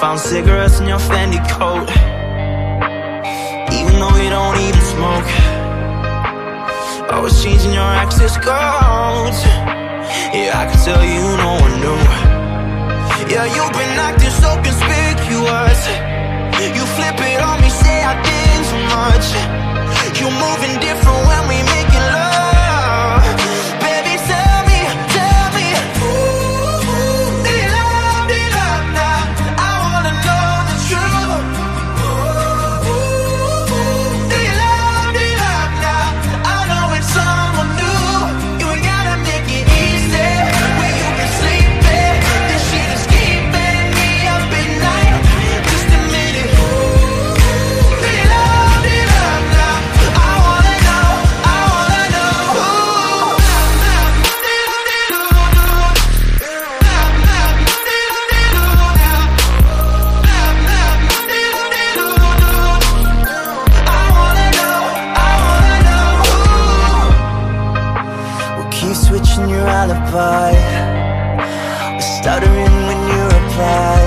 Found cigarettes in your Fendi coat. Even though you don't even smoke Always changing your access codes. Yeah, I can tell you no one knew. Yeah, you've been acting so conspicuous. You flip it on me, say I did too much. Stuttering when you reply